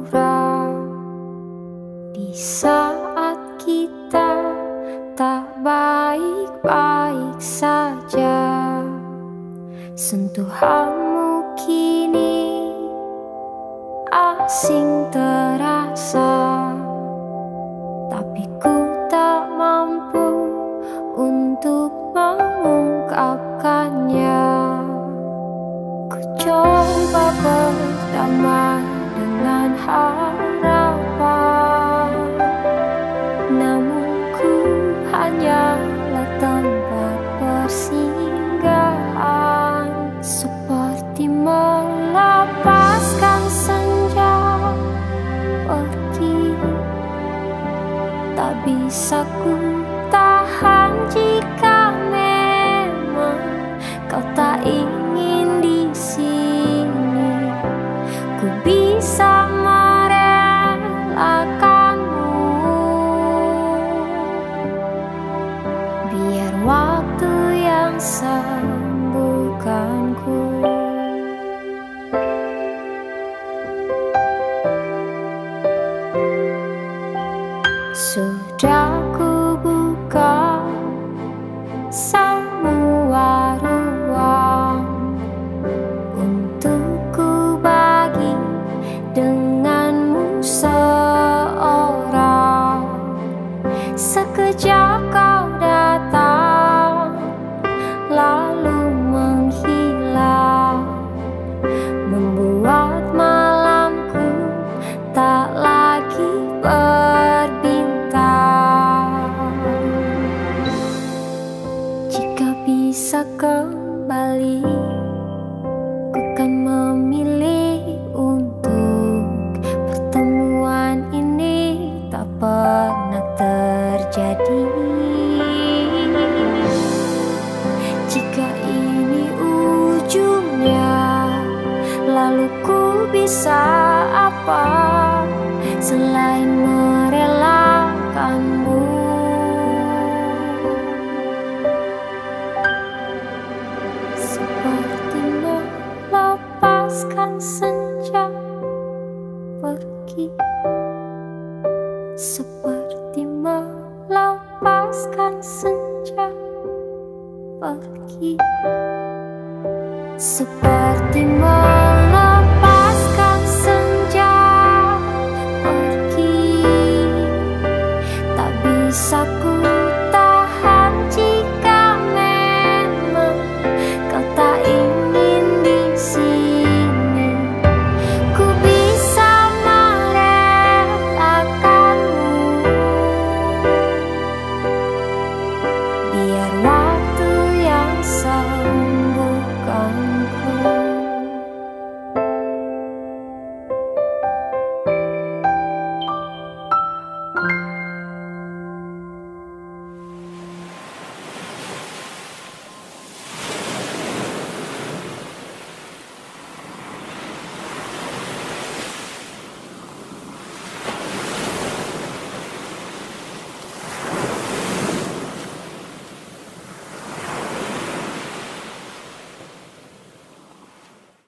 pura-pura di saat kita tak baik-baik saja. Sentuhanmu kini asing terasa, tapi ku tak mampu untuk mengungkapkannya. Ku coba berdamai harapan Namun ku hanyalah tempat persinggahan. Seperti melepaskan senja pergi. Tak bisa ku tahan jika 干枯 bisa apa Selain merelakanmu? Seperti melepaskan senja pergi. Seperti melepaskan senja pergi. Seperti melepaskan Tak